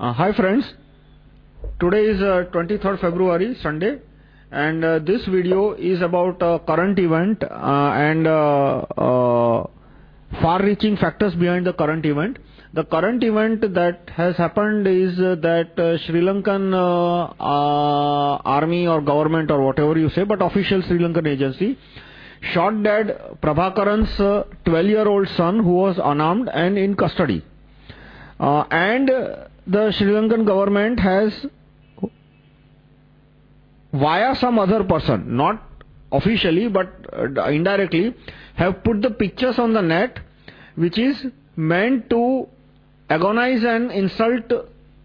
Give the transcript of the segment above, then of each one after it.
Uh, hi friends, today is uh, 23rd February, Sunday, and uh, this video is about a current event uh, and uh, uh, far reaching factors behind the current event. The current event that has happened is that Sri Lankan army or government or whatever you say, but official Sri Lankan agency shot dead Prabhakaran's 12 year old son who was unarmed and in custody. and the Sri Lankan government has, via some other person, not officially but uh, indirectly, have put the pictures on the net which is meant to agonize and insult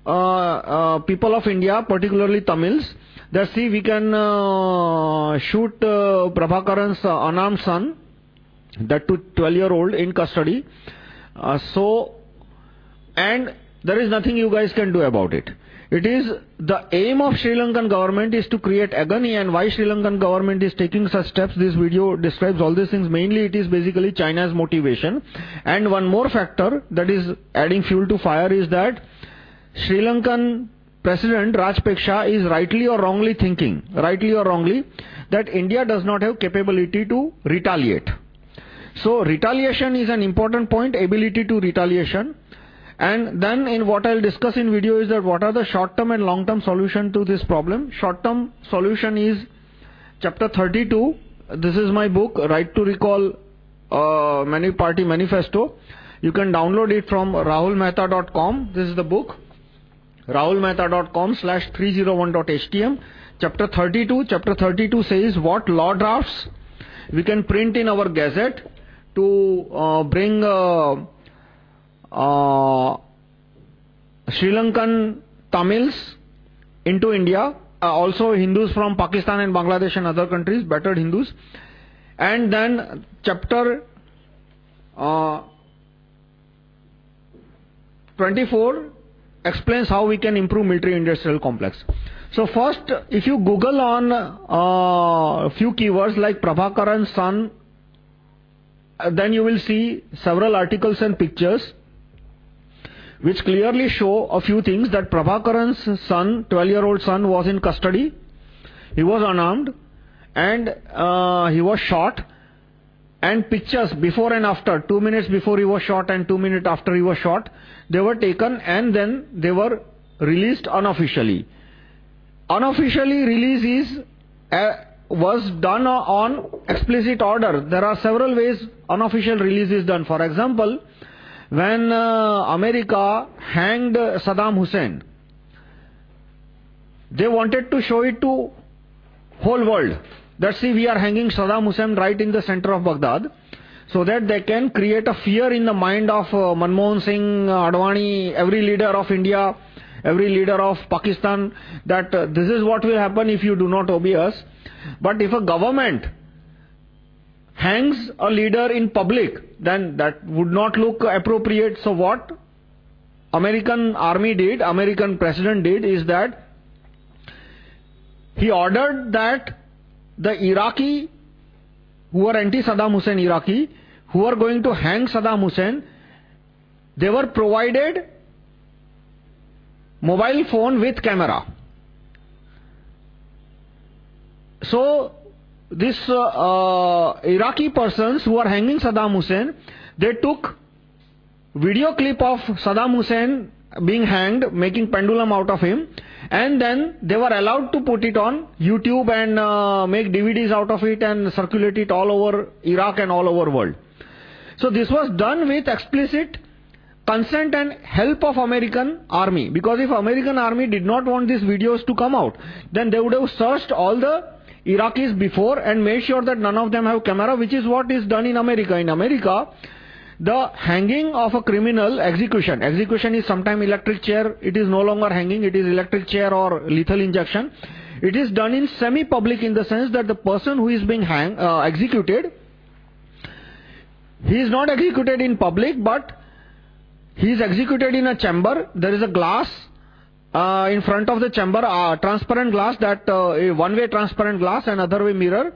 uh, uh, people of India, particularly Tamils. That see, we can uh, shoot uh, Prabhakaran's uh, unarmed son, that 12 year old, in custody. Uh, so, and there is nothing you guys can do about it. It is the aim of Sri Lankan government is to create agony and why Sri Lankan government is taking such steps. This video describes all these things. Mainly it is basically China's motivation. And one more factor that is adding fuel to fire is that Sri Lankan President Rajpaksha is rightly or wrongly thinking, rightly or wrongly, that India does not have capability to retaliate. So retaliation is an important point, ability to retaliation. And then in what I'll discuss in video is that what are the short term and long term solution to this problem. Short term solution is chapter 32. This is my book, Right to Recall uh, Many Party Manifesto. You can download it from rahulmehta.com. This is the book. rahulmehta.com slash 301.htm. Chapter 32. Chapter 32 says what law drafts we can print in our gazette to uh, bring uh, uh, Sri Lankan Tamils into India, uh, also Hindus from Pakistan and Bangladesh and other countries, battered Hindus. And then chapter uh, 24 explains how we can improve military industrial complex. So, first, if you Google on a few keywords like Prabhakaran uh, then you will see several articles and pictures which clearly show a few things that Prabhakaran's son, 12 year old son, was in custody. He was unarmed and uh, he was shot. And pictures before and after, two minutes before he was shot and two minutes after he was shot, they were taken and then they were released unofficially. Unofficially, release is, uh, was done on explicit order. There are several ways unofficial release is done. For example, when uh, America hanged Saddam Hussein, they wanted to show it to whole world. That see, we are hanging Saddam Hussein right in the center of Baghdad, so that they can create a fear in the mind of uh, Manmohan Singh, Advani, every leader of India, every leader of Pakistan, that uh, this is what will happen if you do not obey us. But if a government hangs a leader in public, then that would not look appropriate. So, what American army did, American president did, is that he ordered that the Iraqi who were anti Saddam Hussein Iraqi, who were going to hang Saddam Hussein, they were provided mobile phone with camera. So, these uh, uh, Iraqi persons who are hanging Saddam Hussein, they took video clip of Saddam Hussein being hanged, making pendulum out of him, and then they were allowed to put it on YouTube and uh, make DVDs out of it and circulate it all over Iraq and all over world. So this was done with explicit consent and help of American army. Because if American army did not want these videos to come out, then they would have searched all the Iraqis before and made sure that none of them have camera, which is what is done in America. In America, the hanging of a criminal execution. Execution is sometimes electric chair. It is no longer hanging. It is electric chair or lethal injection. It is done in semi-public in the sense that the person who is being hang, uh, executed, he is not executed in public, but he is executed in a chamber. There is a glass uh, in front of the chamber, uh, transparent glass, that uh, one way transparent glass and other way mirror.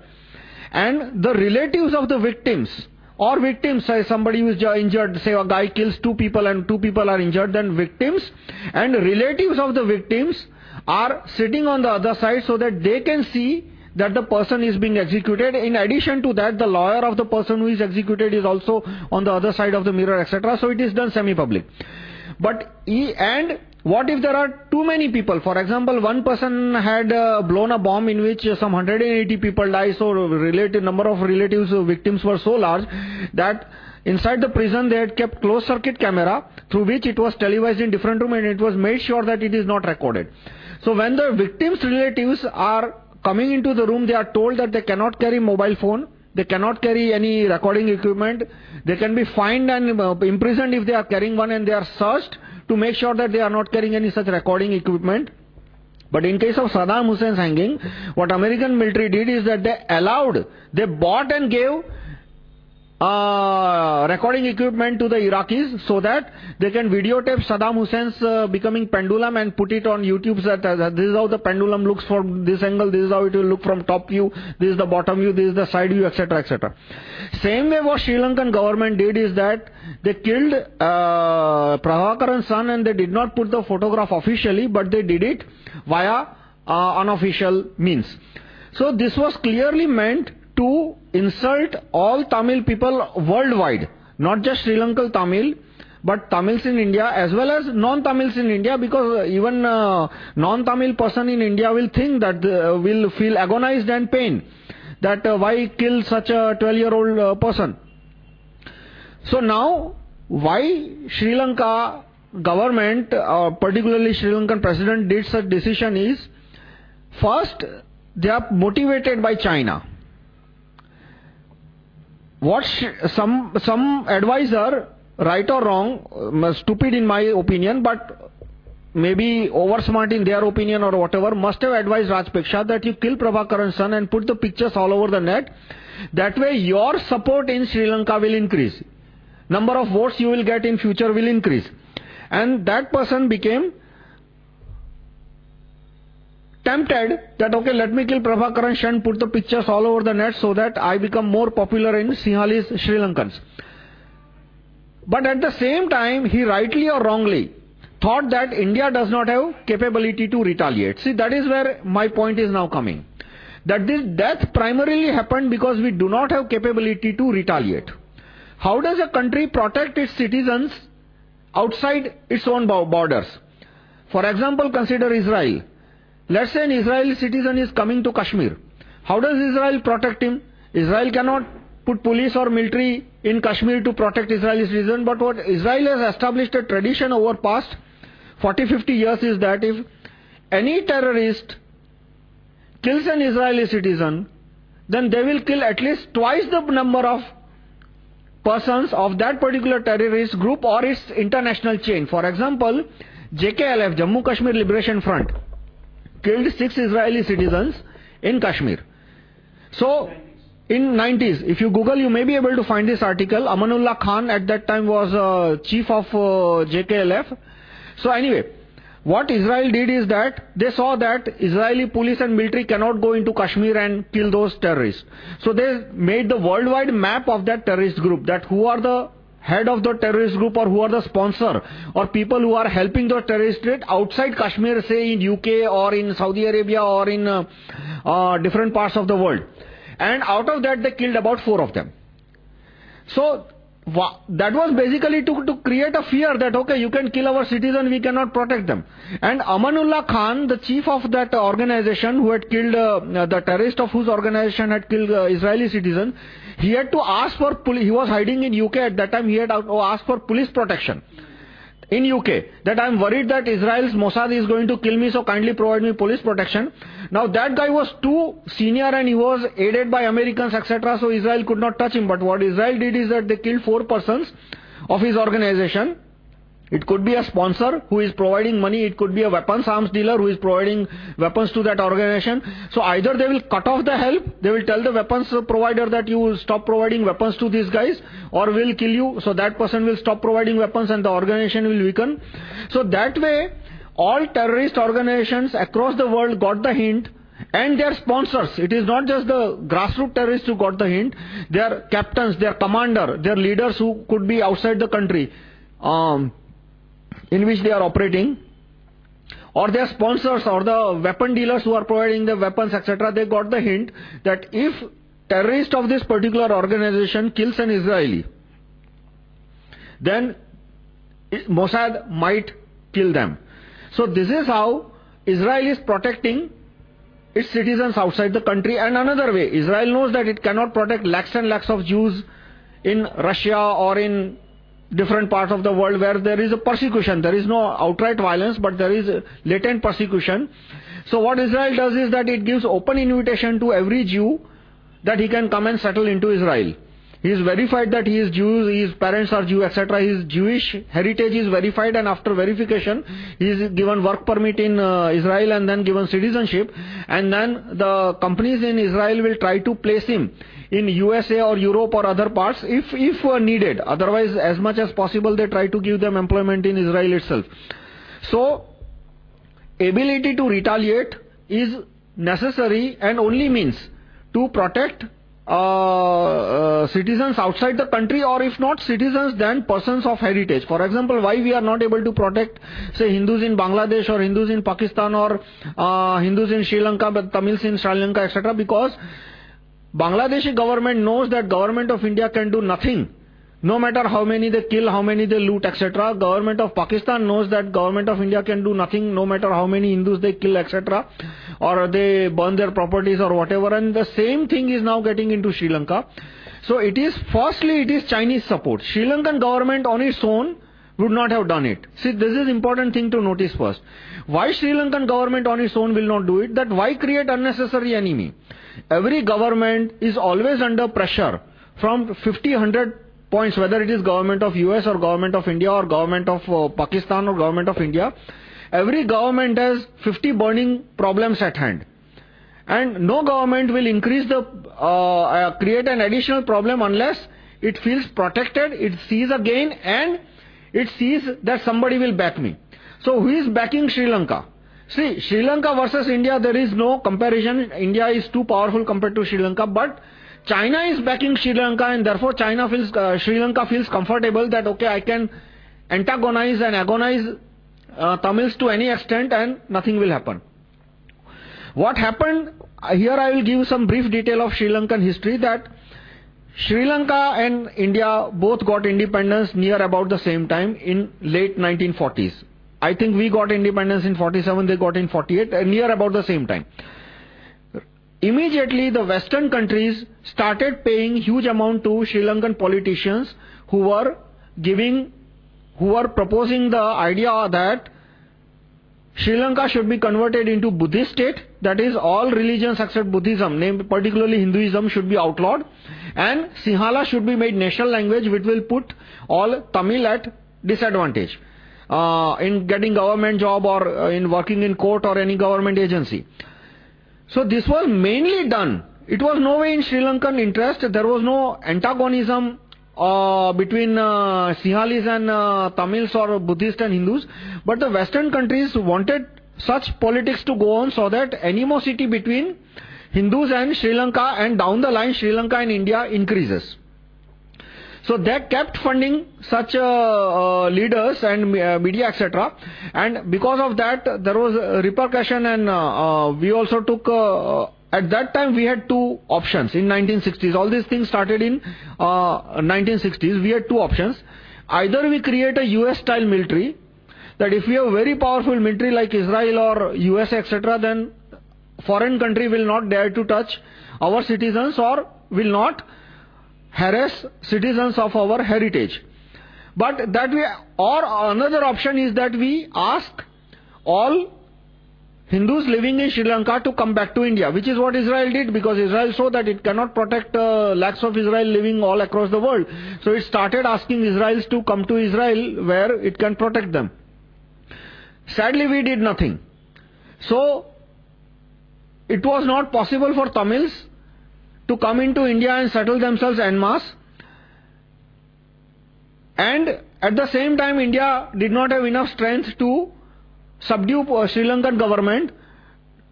And the relatives of the victims or victims, say somebody who is injured, say a guy kills two people and two people are injured, then victims and relatives of the victims are sitting on the other side so that they can see that the person is being executed. In addition to that, the lawyer of the person who is executed is also on the other side of the mirror, etc. So it is done semi public. But, and what if there are too many people? For example, one person had uh, blown a bomb in which some 180 people died, so related number of relatives, uh, victims were so large that inside the prison they had kept closed circuit camera through which it was televised in different rooms and it was made sure that it is not recorded. So when the victims' relatives are coming into the room, they are told that they cannot carry mobile phone, they cannot carry any recording equipment, they can be fined and uh, imprisoned if they are carrying one and they are searched to make sure that they are not carrying any such recording equipment. But in case of Saddam Hussein's hanging, what American military did is that they allowed, they bought and gave uh, recording equipment to the Iraqis so that they can videotape Saddam Hussein's uh, becoming pendulum and put it on YouTube. That, uh, this is how the pendulum looks from this angle, this is how it will look from top view, this is the bottom view, this is the side view, etc. etc. Same way what Sri Lankan government did is that they killed uh, Prabhakaran's son and they did not put the photograph officially, but they did it via unofficial means. So this was clearly meant to insult all Tamil people worldwide, not just Sri Lankan Tamil, but Tamils in India as well as non Tamils in India, because even uh, non Tamil person in India will think that uh, will feel agonized and pain that uh, why kill such a 12 year old uh, person. So now, why Sri Lanka government, uh, particularly Sri Lankan president, did such decision is first, they are motivated by China what some, some advisor, right or wrong, uh, stupid in my opinion, but maybe over smart in their opinion or whatever, must have advised Rajpaksha that you kill Prabhakaran's son and put the pictures all over the net. That way, your support in Sri Lanka will increase. Number of votes you will get in future will increase. And that person became tempted that, okay, let me kill Prabhakaran and put the pictures all over the net so that I become more popular in Sinhalese Sri Lankans. But at the same time, he rightly or wrongly thought that India does not have capability to retaliate. See, that is where my point is now coming. That this death primarily happened because we do not have capability to retaliate. How does a country protect its citizens outside its own borders? For example, consider Israel. Let's say an Israeli citizen is coming to Kashmir. How does Israel protect him? Israel cannot put police or military in Kashmir to protect Israeli citizens, but what Israel has established a tradition over past 40 50 years is that if any terrorist kills an Israeli citizen, then they will kill at least twice the number of persons of that particular terrorist group or its international chain. For example, JKLF, Jammu Kashmir Liberation Front killed six Israeli citizens in Kashmir. So, in 90s, if you Google, you may be able to find this article. Amanullah Khan at that time was uh, chief of uh, JKLF. So, anyway, what Israel did is that they saw that Israeli police and military cannot go into Kashmir and kill those terrorists. So, they made the worldwide map of that terrorist group that who are the head of the terrorist group or who are the sponsor or people who are helping the terrorist state outside Kashmir, say in UK or in Saudi Arabia or in uh, uh, different parts of the world. And out of that, they killed about four of them. So, that was basically to, to create a fear that, okay, you can kill our citizen, we cannot protect them. And Amanullah Khan, the chief of that organization who had killed, uh, the terrorist of whose organization had killed uh, Israeli citizen, he had to ask for police, he was hiding in UK at that time, he had asked for police protection in UK that I'm worried that Israel's Mossad is going to kill me, so kindly provide me police protection. Now that guy was too senior and he was aided by Americans, etc., so Israel could not touch him. But what Israel did is that they killed four persons of his organization it could be a sponsor who is providing money, it could be a weapons arms dealer who is providing weapons to that organization. So either they will cut off the help, they will tell the weapons provider that you will stop providing weapons to these guys, or will kill you, so that person will stop providing weapons and the organization will weaken. So that way, all terrorist organizations across the world got the hint and their sponsors. It is not just the grassroots terrorists who got the hint, their captains, their commander, their leaders who could be outside the country um, in which they are operating, or their sponsors or the weapon dealers who are providing the weapons, etc. They got the hint that if terrorist of this particular organization kills an Israeli, then Mossad might kill them. So, this is how Israel is protecting its citizens outside the country. And another way, Israel knows that it cannot protect lakhs and lakhs of Jews in Russia or in different parts of the world where there is a persecution. There is no outright violence, but there is latent persecution. So, what Israel does is that it gives open invitation to every Jew that he can come and settle into Israel. He is verified that he is Jew, his parents are Jew, etc. His Jewish heritage is verified, and after verification, he is given work permit in uh, Israel and then given citizenship. And then the companies in Israel will try to place him in USA or Europe or other parts if, if uh, needed. Otherwise, as much as possible, they try to give them employment in Israel itself. So, ability to retaliate is necessary and only means to protect uh, uh, citizens outside the country, or if not citizens, then persons of heritage. For example, why we are not able to protect, say, Hindus in Bangladesh or Hindus in Pakistan or uh, Hindus in Sri Lanka, but Tamils in Sri Lanka, etc. Because Bangladeshi government knows that government of India can do nothing. No matter how many they kill, how many they loot, etc. Government of Pakistan knows that government of India can do nothing, no matter how many Hindus they kill, etc. Or they burn their properties or whatever. And the same thing is now getting into Sri Lanka. So it is, firstly, it is Chinese support. Sri Lankan government on its own would not have done it. See, this is important thing to notice first. Why Sri Lankan government on its own will not do it? That why create unnecessary enemy? Every government is always under pressure from 50, 100 points, whether it is government of US or government of India or government of uh, Pakistan or government of India. Every government has 50 burning problems at hand. And no government will increase the, uh, uh, create an additional problem unless it feels protected, it sees a gain, and it sees that somebody will back me. So, who is backing Sri Lanka? See, Sri Lanka versus India, there is no comparison. India is too powerful compared to Sri Lanka, but China is backing Sri Lanka, and therefore China feels, uh, Sri Lanka feels comfortable that, okay, I can antagonize and agonize uh, Tamils to any extent, and nothing will happen. What happened, uh, here I will give some brief detail of Sri Lankan history that Sri Lanka and India both got independence near about the same time in late 1940s. I think we got independence in 47, they got in 48, uh, near about the same time. Immediately, the Western countries started paying huge amount to Sri Lankan politicians who were giving, who were proposing the idea that Sri Lanka should be converted into Buddhist state. That is, all religions except Buddhism, particularly Hinduism, should be outlawed. And Sinhala should be made national language, which will put all Tamil at disadvantage uh, in getting government job or uh, in working in court or any government agency. So this was mainly done. It was no way in Sri Lankan interest. There was no antagonism uh, between uh, Sinhalese and Tamils or Buddhists and Hindus. But the Western countries wanted such politics to go on so that animosity between Hindus and Sri Lanka and down the line Sri Lanka and India increases. So they kept funding such uh, uh, leaders and uh, media, etc. And because of that, there was repercussion, and uh, uh, we also took. At that time, we had two options in 1960s. All these things started in 1960s. We had two options. Either we create a US style military, that if we have very powerful military like Israel or US, etc., then foreign country will not dare to touch our citizens or will not harass citizens of our heritage. But that we, or another option is that we ask all Hindus living in Sri Lanka to come back to India, which is what Israel did because Israel saw that it cannot protect uh, lakhs of Israel living all across the world. So it started asking Israelis to come to Israel where it can protect them. Sadly, we did nothing. So it was not possible for Tamils to come into India and settle themselves en masse. And at the same time, India did not have enough strength to subdue uh, Sri Lankan government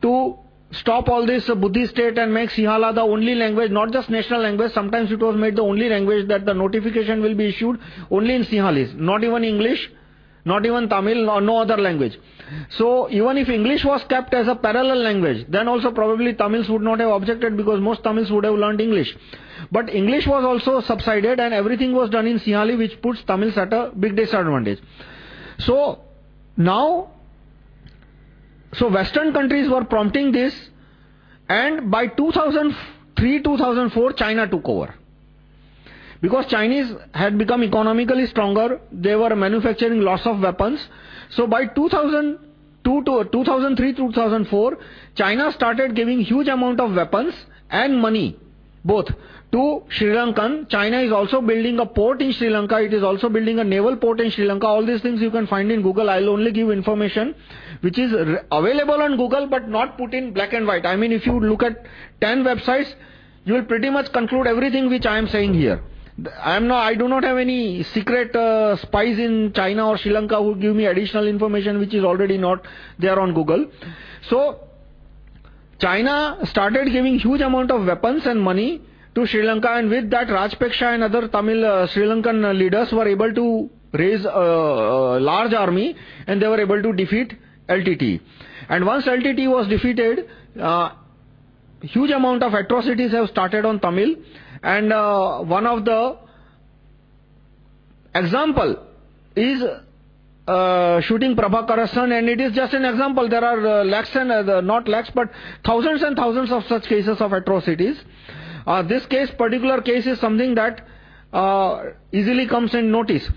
to stop all this Buddhist state and make Sinhala the only language, not just national language. Sometimes it was made the only language that the notification will be issued only in Sinhalese, not even English, not even Tamil, or no other language. So, even if English was kept as a parallel language, then also probably Tamils would not have objected because most Tamils would have learned English. But English was also subsided and everything was done in Sinhali, which puts Tamils at a big disadvantage. So, now so, Western countries were prompting this, and by 2003 2004, China took over. Because Chinese had become economically stronger, they were manufacturing lots of weapons. So, by 2002 to 2003 2004, China started giving huge amount of weapons and money, both to Sri Lankan. China is also building a port in Sri Lanka. It is also building a naval port in Sri Lanka. All these things you can find in Google. I'll only give information which is available on Google but not put in black and white. I mean, if you look at 10 websites, you will pretty much conclude everything which I am saying here. I, am not, I do not have any secret uh, spies in China or Sri Lanka who give me additional information which is already not there on Google. So, China started giving huge amount of weapons and money to Sri Lanka, and with that, Rajpaksha and other Tamil uh, Sri Lankan leaders were able to raise a, a, large army and they were able to defeat LTT. And once LTT was defeated, uh, huge amount of atrocities have started on Tamil, and uh, one of the example is uh, shooting Prabhakara son, and it is just an example. There are uh, lakhs and not lakhs, but thousands and thousands of such cases of atrocities. This case, particular case, is something that easily comes in notice.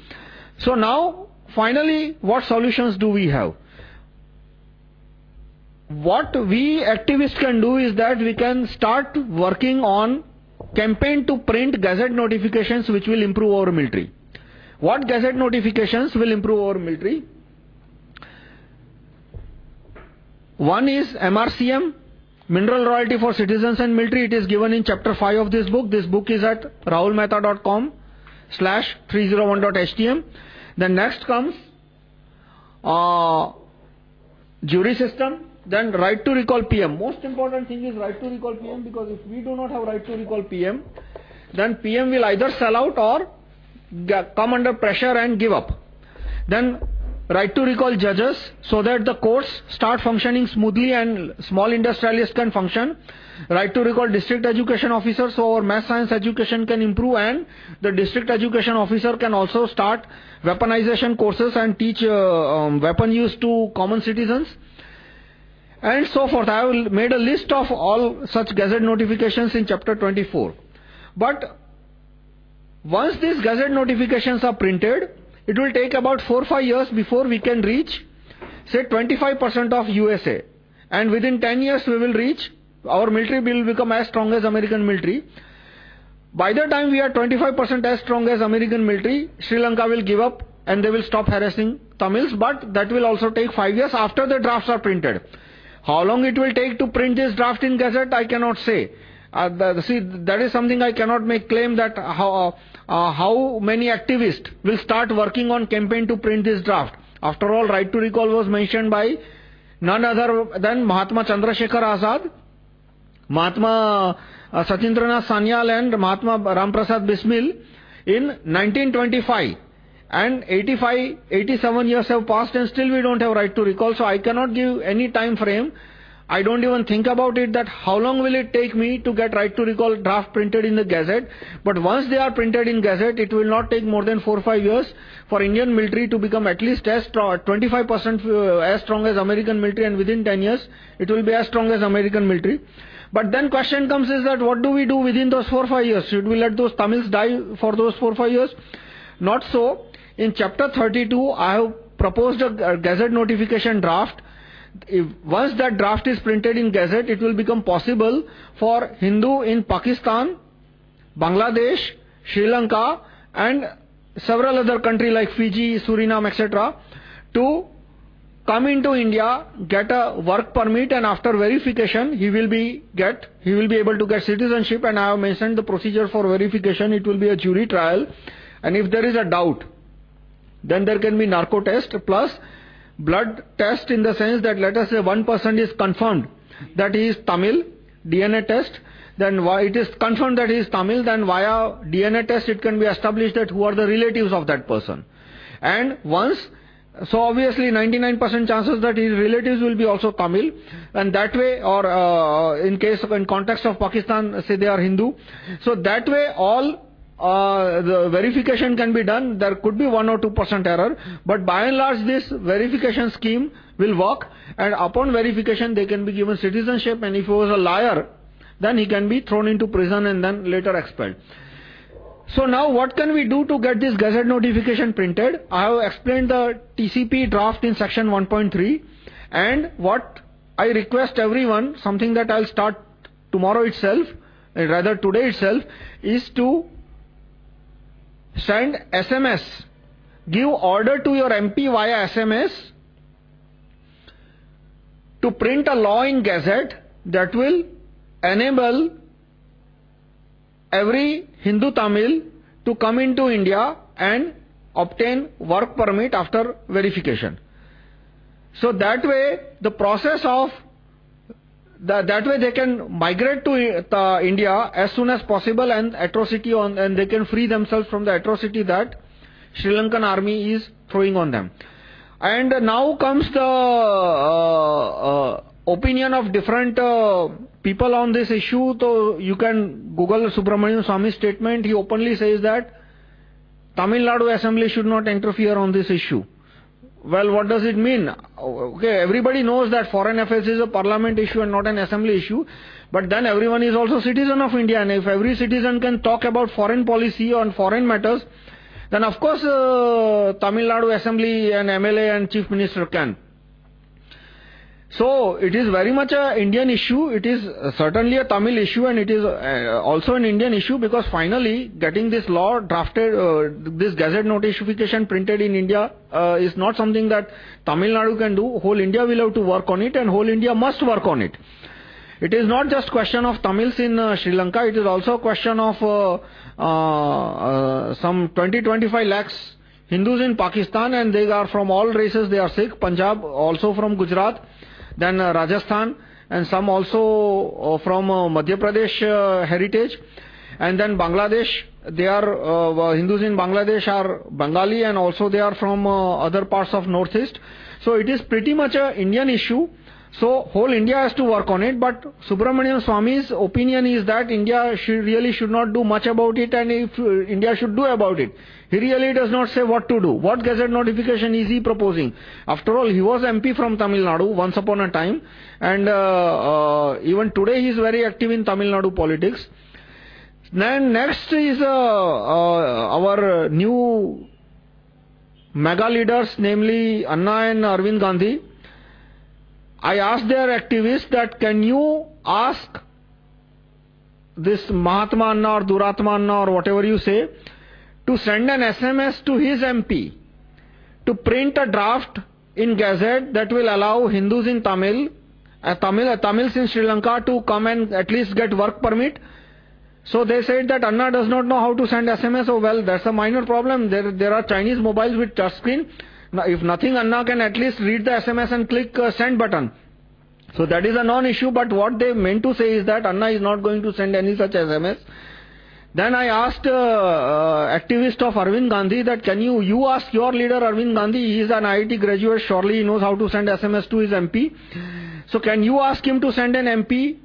So, now, finally, what solutions do we have? What we activists can do is that we can start working on campaign to print gazette notifications which will improve our military. What gazette notifications will improve our military? One is MRCM, Mineral royalty for citizens and military, it is given in chapter 5 of this book. This book is at rahulmehta.com slash 301.htm. Then next comes uh, jury system. Then right to recall PM. Most important thing is right to recall PM because if we do not have right to recall PM, then PM will either sell out or come under pressure and give up. Then right to recall judges so that the courts start functioning smoothly and small industrialists can function. Right to recall district education officers so our math science education can improve and the district education officer can also start weaponization courses and teach uh, um, weapon use to common citizens. And so forth. I have made a list of all such gazette notifications in chapter 24. But once these gazette notifications are printed, it will take about 4-5 years before we can reach, say, 25% of USA. And within 10 years, we will reach, our military will become as strong as American military. By the time we are 25% as strong as American military, Sri Lanka will give up and they will stop harassing Tamils, but that will also take 5 years after the drafts are printed. How long it will take to print this draft in Gazette, I cannot say. Uh, the, see, that is something I cannot make claim that how, uh, uh, how many activists will start working on campaign to print this draft. After all, right to recall was mentioned by none other than Mahatma Chandrasekhar Azad, Mahatma uh, Sachindranath Sanyal and Mahatma Ramprasad Bismil in 1925. And 85, 87 years have passed and still we don't have right to recall. So I cannot give any time frame I don't even think about it that how long will it take me to get right to recall draft printed in the Gazette. But once they are printed in Gazette, it will not take more than 4 5 years for Indian military to become at least as strong, 25% uh, as strong as American military, and within 10 years, it will be as strong as American military. But then question comes is that what do we do within those 4 5 years? Should we let those Tamils die for those 4 5 years? Not so. In chapter 32, I have proposed a Gazette notification draft if once that draft is printed in Gazette, it will become possible for Hindu in Pakistan, Bangladesh, Sri Lanka, and several other countries like Fiji, Suriname, etc., to come into India, get a work permit, and after verification, he will be get he will be able to get citizenship. And I have mentioned the procedure for verification. It will be a jury trial, and if there is a doubt, then there can be narco test plus blood test in the sense that let us say one person is confirmed that he is Tamil, DNA test. Then why it is confirmed that he is Tamil, then via DNA test it can be established that who are the relatives of that person. And once, so obviously 99% chances that his relatives will be also Tamil. And that way, or uh, in case, of, in context of Pakistan, say they are Hindu. So that way all uh, the verification can be done. There could be 1 or 2% error, but by and large, this verification scheme will work. And upon verification, they can be given citizenship. And if he was a liar, then he can be thrown into prison and then later expelled. So, now what can we do to get this gazette notification printed? I have explained the TCP draft in section 1.3. And what I request everyone, something that I'll start tomorrow itself, rather today itself, is to send SMS. Give order to your MP via SMS to print a law in Gazette that will enable every Hindu Tamil to come into India and obtain work permit after verification. So that way, the process of that, way they can migrate to uh, India as soon as possible and atrocity on, and they can free themselves from the atrocity that Sri Lankan army is throwing on them. And now comes the uh, uh, opinion of different people on this issue. So you can Google Subramanian Swami's statement. He openly says that Tamil Nadu Assembly should not interfere on this issue. Well, what does it mean? Okay, everybody knows that foreign affairs is a parliament issue and not an assembly issue. But then everyone is also citizen of India. And if every citizen can talk about foreign policy on foreign matters, then of course uh, Tamil Nadu Assembly and MLA and Chief Minister can. So, it is very much an Indian issue. It is certainly a Tamil issue and it is uh, also an Indian issue because finally getting this law drafted, uh, this gazette notification printed in India uh, is not something that Tamil Nadu can do. Whole India will have to work on it and whole India must work on it. It is not just question of Tamils in Sri Lanka, it is also a question of some 20-25 lakhs Hindus in Pakistan and they are from all races, they are Sikh, Punjab, also from Gujarat then uh, Rajasthan, and some also uh, from uh, Madhya Pradesh heritage. And then Bangladesh, they are Hindus in Bangladesh are Bengali and also they are from other parts of Northeast. So it is pretty much an Indian issue. So, whole India has to work on it, but Subramanian Swami's opinion is that India should, really should not do much about it and if India should do about it. He really does not say what to do. What gazette notification is he proposing? After all, he was MP from Tamil Nadu once upon a time, and uh, uh, even today he is very active in Tamil Nadu politics. Then, next is uh, uh, our new mega leaders, namely Anna and Arvind Gandhi. I asked their activists that can you ask this Mahatma Anna or Duratma Anna or whatever you say to send an SMS to his MP to print a draft in Gazette that will allow Hindus in Tamil, uh, Tamil, uh, Tamils in Sri Lanka to come and at least get work permit. So they said that Anna does not know how to send SMS. Oh, well, that's a minor problem. There, there are Chinese mobiles with touchscreen. Now, if nothing, Anna can at least read the SMS and click uh, send button. So that is a non-issue, but what they meant to say is that Anna is not going to send any such SMS. Then I asked uh, uh, activist of Arvind Gandhi that can you, you ask your leader Arvind Gandhi, he is an IIT graduate, surely he knows how to send SMS to his MP. So can you ask him to send an MP,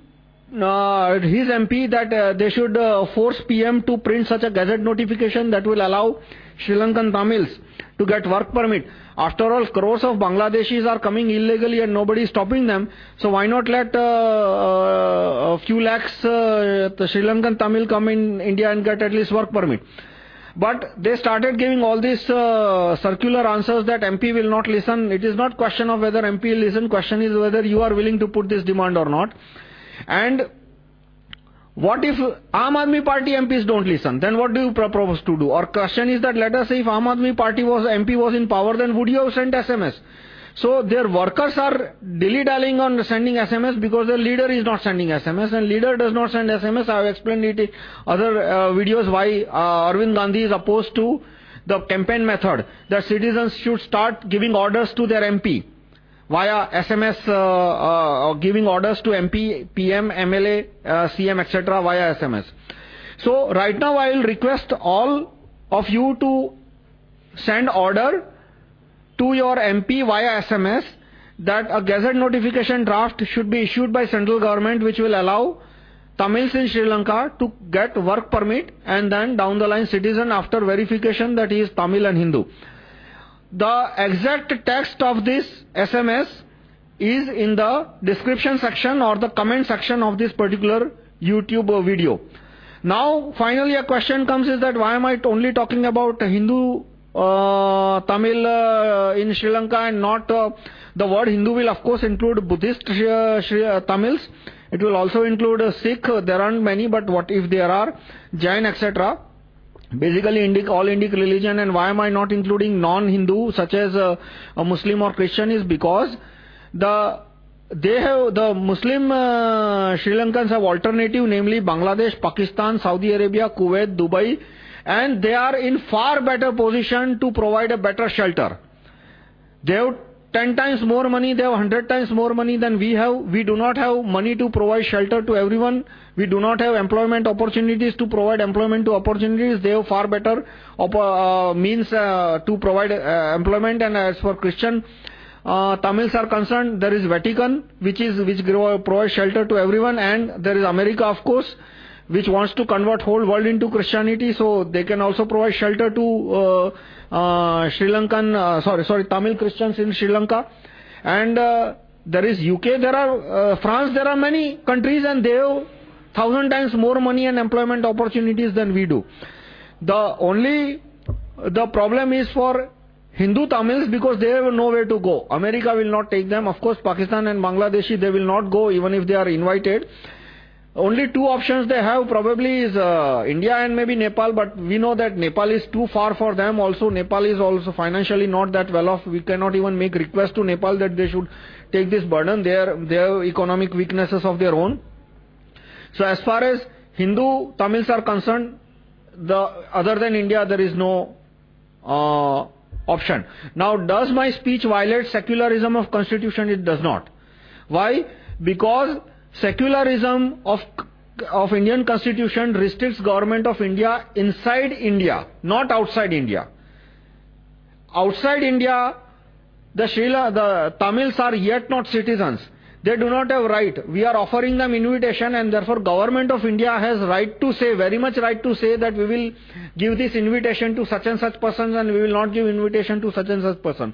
uh, his MP that uh, they should uh, force PM to print such a gazette notification that will allow Sri Lankan Tamils to get work permit. After all, crores of Bangladeshis are coming illegally and nobody is stopping them. So why not let uh, uh, a few lakhs uh, the Sri Lankan Tamil come in India and get at least work permit? But they started giving all these uh, circular answers that MP will not listen. It is not question of whether MP will listen. Question is whether you are willing to put this demand or not. And what if Aam Aadmi Party MPs don't listen? Then what do you propose to do? Or question is that let us say if Aam Aadmi Party was, MP was in power, then would you have sent SMS? So their workers are dilly-dallying on sending SMS because their leader is not sending SMS and leader does not send SMS. I have explained it in other uh, videos why uh, Arvind Gandhi is opposed to the campaign method that citizens should start giving orders to their MP via SMS, uh, uh, giving orders to MP, PM, MLA, uh, CM, etc. via SMS. So, right now I will request all of you to send order to your MP via SMS that a gazette notification draft should be issued by central government which will allow Tamils in Sri Lanka to get work permit and then down the line citizen after verification that he is Tamil and Hindu. The exact text of this SMS is in the description section or the comment section of this particular YouTube video. Now, finally, a question comes is that why am I only talking about Hindu uh, Tamil uh, in Sri Lanka and not uh, the word Hindu will of course include Buddhist Tamils. It will also include Sikh, there aren't many, but what if there are, Jain, etc. Basically, Indic, all Indic religion, and why am I not including non Hindu, such as uh, a Muslim or Christian, is because the they have the Muslim uh, Sri Lankans have alternative, namely Bangladesh, Pakistan, Saudi Arabia, Kuwait, Dubai, and they are in far better position to provide a better shelter. They have 10 times more money, they have 100 times more money than we have. We do not have money to provide shelter to everyone. We do not have employment opportunities to provide employment to opportunities. They have far better uh, means uh, to provide uh, employment. And as for Christian uh, Tamils are concerned, there is Vatican, which, is, which provides shelter to everyone, and there is America, of course which wants to convert whole world into Christianity, so they can also provide shelter to uh, Sri Lankan, sorry, sorry, Tamil Christians in Sri Lanka. And there is UK, there are France, there are many countries, and they have thousand times more money and employment opportunities than we do. The only the problem is for Hindu Tamils because they have nowhere to go. America will not take them. Of course, Pakistan and Bangladeshi, they will not go even if they are invited. Only two options they have probably is uh, India and maybe Nepal, but we know that Nepal is too far for them. Also, Nepal is also financially not that well off. We cannot even make request to Nepal that they should take this burden. They, have economic weaknesses of their own. So, as far as Hindu Tamils are concerned, the, other than India, there is no uh, option. Now, does my speech violate secularism of constitution? It does not. Why? Because secularism of, of Indian constitution restricts government of India inside India, not outside India. Outside India, the, Srila, the Tamils are yet not citizens. They do not have right. We are offering them invitation and therefore government of India has right to say, very much right to say that we will give this invitation to such and such persons and we will not give invitation to such and such person.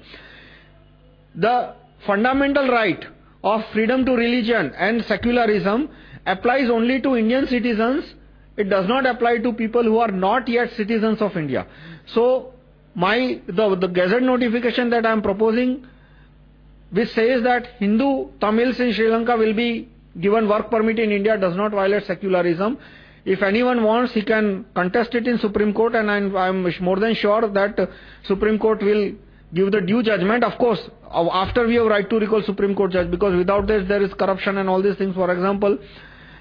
The fundamental right of freedom to religion and secularism applies only to Indian citizens. It does not apply to people who are not yet citizens of India. So, my, the, the gazette notification that I am proposing, which says that Hindu Tamils in Sri Lanka will be given work permit in India, does not violate secularism. If anyone wants, he can contest it in Supreme Court, and I am more than sure that Supreme Court will give the due judgment. Of course, after we have right to recall Supreme Court judge, because without this there is corruption and all these things. For example,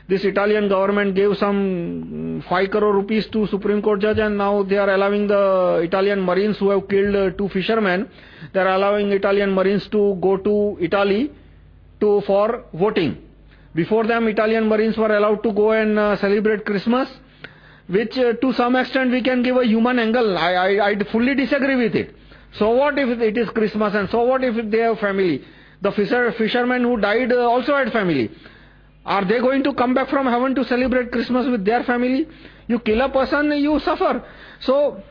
this Italian government gave some 5 crore rupees to Supreme Court judge and now they are allowing the Italian Marines who have killed uh, two fishermen, they are allowing Italian Marines to go to Italy to, for voting. Before them, Italian Marines were allowed to go and uh, celebrate Christmas, which uh, to some extent we can give a human angle. I, I, I fully disagree with it. So what if it is Christmas and so what if they have family? The fisher, fishermen who died also had family. Are they going to come back from heaven to celebrate Christmas with their family? You kill a person, you suffer. So,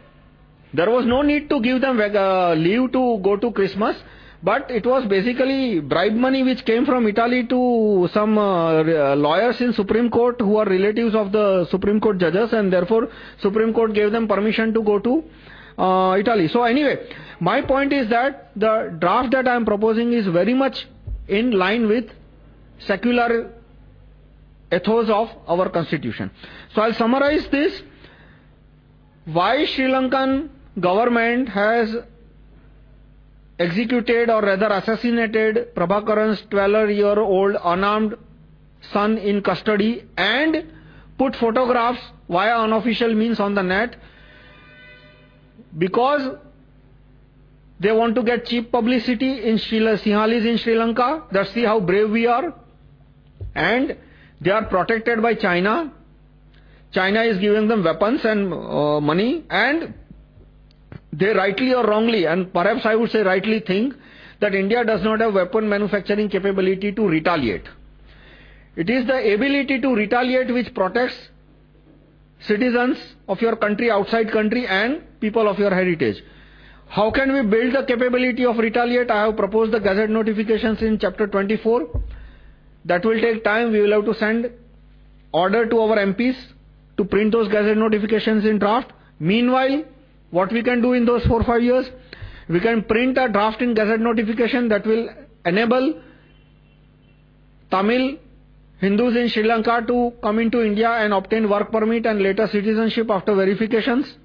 there was no need to give them uh, leave to go to Christmas. But it was basically bribe money which came from Italy to some uh, uh, lawyers in Supreme Court who are relatives of the Supreme Court judges and therefore Supreme Court gave them permission to go to Italy. So anyway, my point is that the draft that I am proposing is very much in line with secular ethos of our constitution. So I'll summarize this. Why Sri Lankan government has executed or rather assassinated Prabhakaran's 12 year old unarmed son in custody and put photographs via unofficial means on the net because They want to get cheap publicity in Sri in Sri Lanka. That's see how brave we are. And they are protected by China. China is giving them weapons and uh, money. And they rightly or wrongly, and perhaps I would say rightly, think that India does not have weapon manufacturing capability to retaliate. It is the ability to retaliate which protects citizens of your country, outside country, and people of your heritage. How can we build the capability of retaliate? I have proposed the gazette notifications in chapter 24. That will take time. We will have to send order to our MPs to print those gazette notifications in draft. Meanwhile, what we can do in those four five years? We can print a draft in gazette notification that will enable Tamil Hindus in Sri Lanka to come into India and obtain work permit and later citizenship after verifications.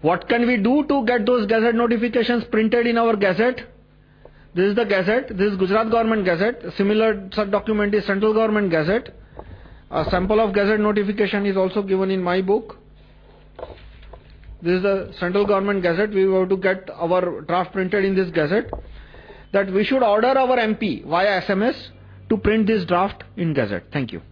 What can we do to get those gazette notifications printed in our gazette? This is the gazette. This is Gujarat government gazette. Similar document is central government gazette. A sample of gazette notification is also given in my book. This is the central government gazette. We have to get our draft printed in this gazette. That we should order our MP via SMS to print this draft in gazette. Thank you.